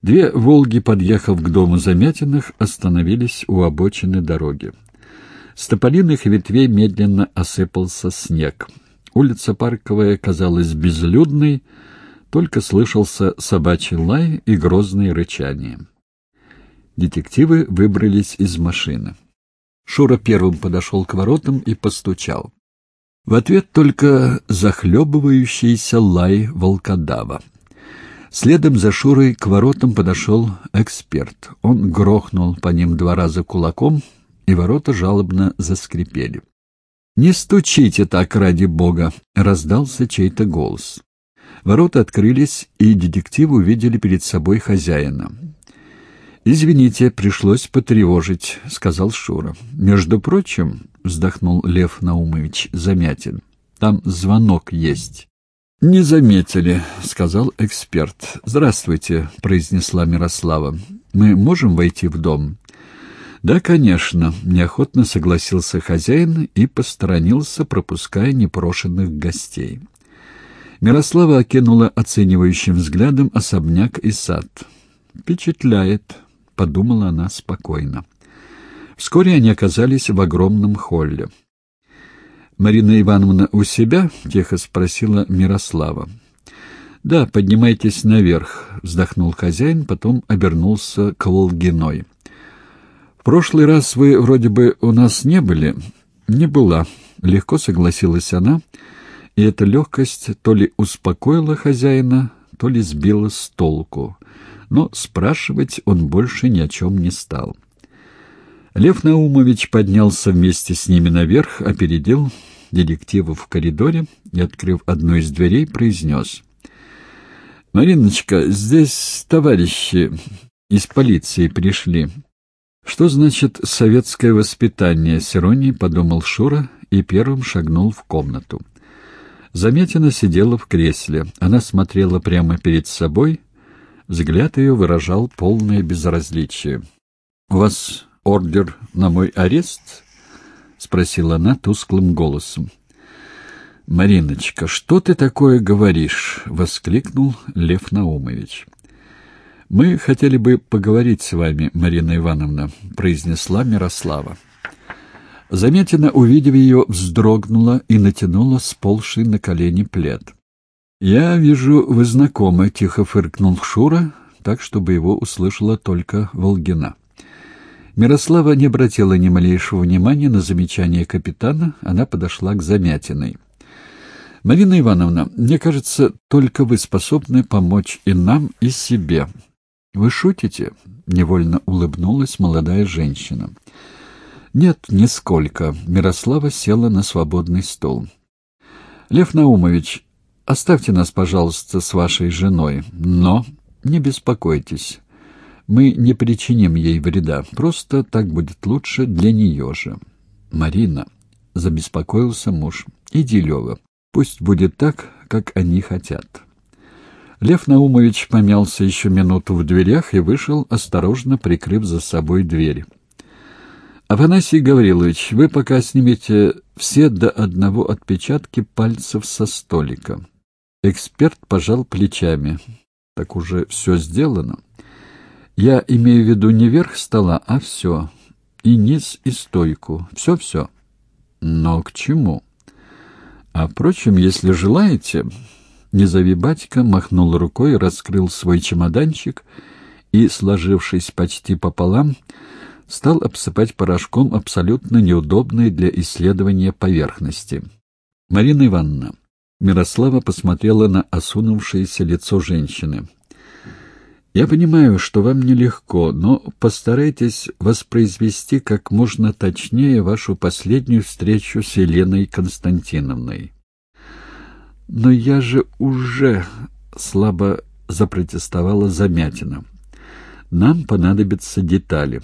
Две «Волги», подъехав к дому Замятиных, остановились у обочины дороги. С тополиных ветвей медленно осыпался снег. Улица Парковая казалась безлюдной, только слышался собачий лай и грозные рычания. Детективы выбрались из машины. Шура первым подошел к воротам и постучал. В ответ только захлебывающийся лай волкодава. Следом за Шурой к воротам подошел эксперт. Он грохнул по ним два раза кулаком, и ворота жалобно заскрипели. «Не стучите так, ради бога!» — раздался чей-то голос. Ворота открылись, и детективы увидели перед собой хозяина. «Извините, пришлось потревожить», — сказал Шура. «Между прочим», — вздохнул Лев Наумович Замятин, — «там звонок есть». «Не заметили», — сказал эксперт. «Здравствуйте», — произнесла Мирослава. «Мы можем войти в дом?» «Да, конечно», — неохотно согласился хозяин и посторонился, пропуская непрошенных гостей. Мирослава окинула оценивающим взглядом особняк и сад. «Впечатляет», — подумала она спокойно. Вскоре они оказались в огромном холле. «Марина Ивановна у себя?» — тихо спросила Мирослава. «Да, поднимайтесь наверх», — вздохнул хозяин, потом обернулся к Волгиной. «В прошлый раз вы вроде бы у нас не были?» «Не была», — легко согласилась она, и эта легкость то ли успокоила хозяина, то ли сбила с толку. Но спрашивать он больше ни о чем не стал. Лев Наумович поднялся вместе с ними наверх, опередил детектива в коридоре и, открыв одну из дверей, произнес. «Мариночка, здесь товарищи из полиции пришли». «Что значит советское воспитание?» — с иронией подумал Шура и первым шагнул в комнату. Заметина сидела в кресле. Она смотрела прямо перед собой. Взгляд ее выражал полное безразличие. «У вас ордер на мой арест?» — спросила она тусклым голосом. «Мариночка, что ты такое говоришь?» — воскликнул Лев Наумович. «Мы хотели бы поговорить с вами, Марина Ивановна», — произнесла Мирослава. Заметина, увидев ее, вздрогнула и натянула сползший на колени плед. «Я вижу, вы знакомы», — тихо фыркнул Шура, так, чтобы его услышала только Волгина. Мирослава не обратила ни малейшего внимания на замечание капитана, она подошла к Замятиной. «Марина Ивановна, мне кажется, только вы способны помочь и нам, и себе». «Вы шутите?» — невольно улыбнулась молодая женщина. «Нет, нисколько». Мирослава села на свободный стол. «Лев Наумович, оставьте нас, пожалуйста, с вашей женой, но не беспокойтесь». Мы не причиним ей вреда, просто так будет лучше для нее же. Марина, — забеспокоился муж, — иди, Лева, пусть будет так, как они хотят. Лев Наумович помялся еще минуту в дверях и вышел, осторожно прикрыв за собой дверь. «Афанасий Гаврилович, вы пока снимете все до одного отпечатки пальцев со столика». Эксперт пожал плечами. «Так уже все сделано». Я имею в виду не верх стола, а все. И низ, и стойку. Все-все. Но к чему? А, впрочем, если желаете... Незави батька махнул рукой, раскрыл свой чемоданчик и, сложившись почти пополам, стал обсыпать порошком абсолютно неудобной для исследования поверхности. «Марина Ивановна». Мирослава посмотрела на осунувшееся лицо женщины. Я понимаю, что вам нелегко, но постарайтесь воспроизвести как можно точнее вашу последнюю встречу с Еленой Константиновной. Но я же уже слабо запротестовала Замятина. Нам понадобятся детали.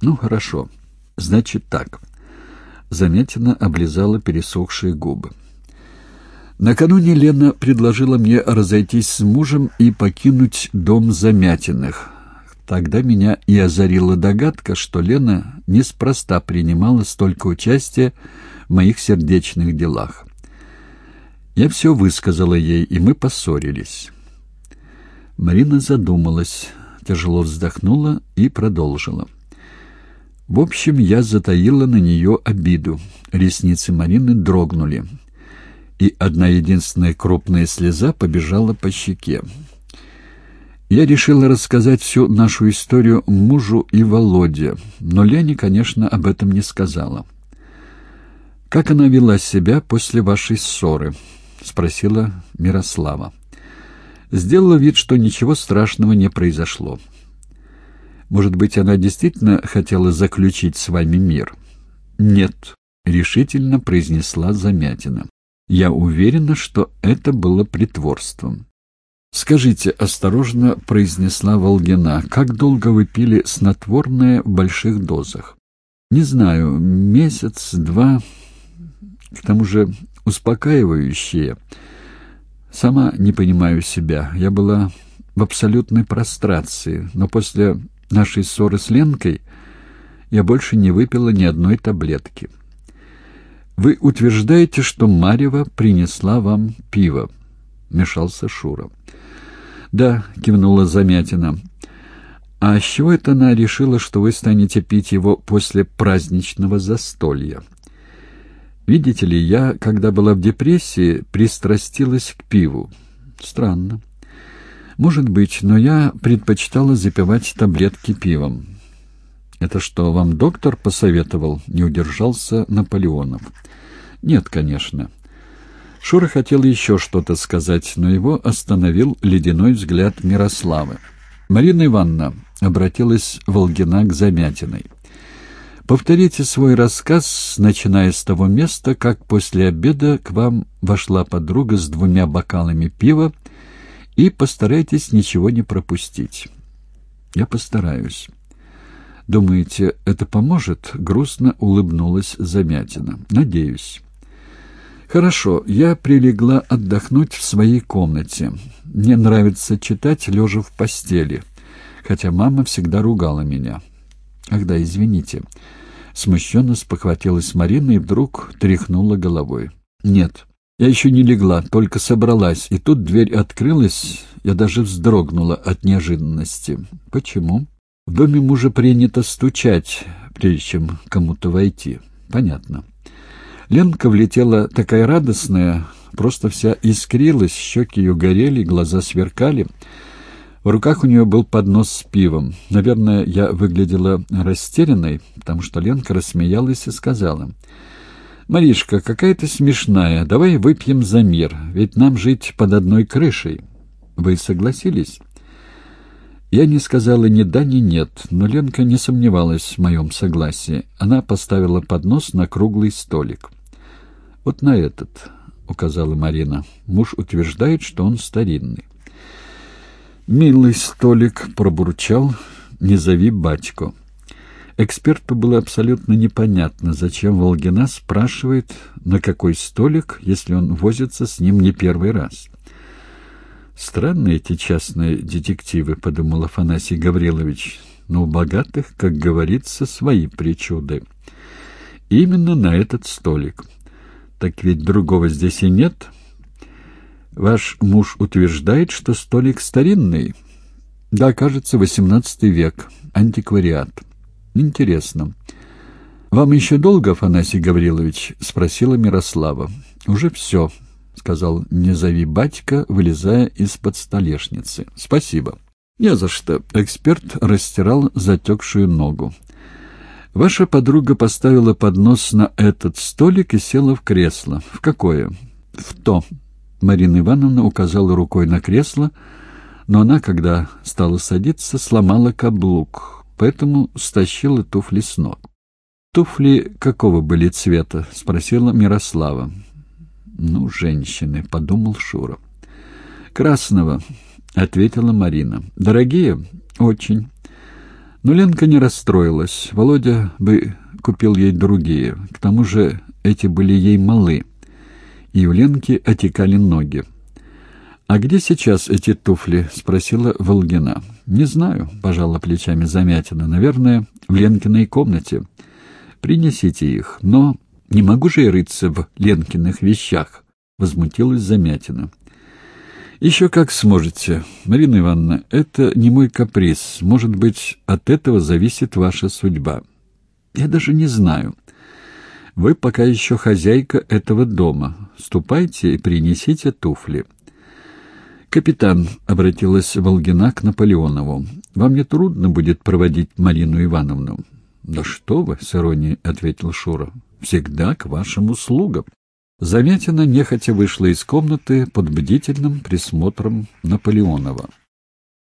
Ну, хорошо. Значит так. Замятина облизала пересохшие губы. Накануне Лена предложила мне разойтись с мужем и покинуть дом Замятиных. Тогда меня и озарила догадка, что Лена неспроста принимала столько участия в моих сердечных делах. Я все высказала ей, и мы поссорились. Марина задумалась, тяжело вздохнула и продолжила. В общем, я затаила на нее обиду. Ресницы Марины дрогнули, и одна единственная крупная слеза побежала по щеке. Я решила рассказать всю нашу историю мужу и Володе, но Лене, конечно, об этом не сказала. «Как она вела себя после вашей ссоры?» — спросила Мирослава. Сделала вид, что ничего страшного не произошло. Может быть, она действительно хотела заключить с вами мир? Нет, решительно произнесла Замятина. Я уверена, что это было притворством. «Скажите», — осторожно произнесла Волгина, — «как долго вы пили снотворное в больших дозах?» «Не знаю, месяц, два, к тому же успокаивающие. Сама не понимаю себя. Я была в абсолютной прострации, но после нашей ссоры с Ленкой я больше не выпила ни одной таблетки. «Вы утверждаете, что Марьева принесла вам пиво?» — мешался Шура. «Да», — кивнула Замятина. «А с чего это она решила, что вы станете пить его после праздничного застолья?» «Видите ли, я, когда была в депрессии, пристрастилась к пиву. Странно. Может быть, но я предпочитала запивать таблетки пивом. Это что, вам доктор посоветовал? Не удержался Наполеонов. Нет, конечно. Шура хотел еще что-то сказать, но его остановил ледяной взгляд Мирославы. «Марина Ивановна», — обратилась Волгина к Замятиной, — «повторите свой рассказ, начиная с того места, как после обеда к вам вошла подруга с двумя бокалами пива и постарайтесь ничего не пропустить. Я постараюсь. Думаете, это поможет? Грустно улыбнулась Замятина. Надеюсь. Хорошо, я прилегла отдохнуть в своей комнате. Мне нравится читать, лежа в постели, хотя мама всегда ругала меня. Ах да, извините. Смущенно спохватилась Марина и вдруг тряхнула головой. Нет, я еще не легла, только собралась, и тут дверь открылась, я даже вздрогнула от неожиданности. Почему? В доме мужа принято стучать, прежде чем кому-то войти. Понятно. Ленка влетела такая радостная, просто вся искрилась, щеки ее горели, глаза сверкали. В руках у нее был поднос с пивом. Наверное, я выглядела растерянной, потому что Ленка рассмеялась и сказала... «Маришка, какая ты смешная. Давай выпьем за мир, ведь нам жить под одной крышей. Вы согласились?» Я не сказала ни да, ни нет, но Ленка не сомневалась в моем согласии. Она поставила поднос на круглый столик. «Вот на этот», — указала Марина. Муж утверждает, что он старинный. «Милый столик», — пробурчал, — «не зови батько». Эксперту было абсолютно непонятно, зачем Волгина спрашивает, на какой столик, если он возится с ним не первый раз. «Странные эти частные детективы», — подумал Афанасий Гаврилович, «но у богатых, как говорится, свои причуды. Именно на этот столик. Так ведь другого здесь и нет. Ваш муж утверждает, что столик старинный. Да, кажется, XVIII век, антиквариат». Интересно. Вам еще долго, Афанасий Гаврилович? спросила Мирослава. Уже все, сказал не зови батька, вылезая из-под столешницы. Спасибо. Не за что. Эксперт растирал затекшую ногу. Ваша подруга поставила поднос на этот столик и села в кресло. В какое? В то. Марина Ивановна указала рукой на кресло, но она, когда стала садиться, сломала каблук поэтому стащила туфли с ног. «Туфли какого были цвета?» — спросила Мирослава. «Ну, женщины», — подумал Шура. «Красного», — ответила Марина. «Дорогие?» «Очень». Но Ленка не расстроилась. Володя бы купил ей другие. К тому же эти были ей малы. И у Ленки отекали ноги. «А где сейчас эти туфли?» — спросила Волгина. «Не знаю», — пожала плечами Замятина. «Наверное, в Ленкиной комнате. Принесите их. Но не могу же я рыться в Ленкиных вещах», — возмутилась Замятина. Еще как сможете. Марина Ивановна, это не мой каприз. Может быть, от этого зависит ваша судьба. Я даже не знаю. Вы пока еще хозяйка этого дома. Ступайте и принесите туфли. «Капитан», — обратилась Волгина к Наполеонову, — «вам не трудно будет проводить Марину Ивановну?» «Да что вы», — с иронией ответил Шура, — «всегда к вашим услугам». Замятина нехотя вышла из комнаты под бдительным присмотром Наполеонова.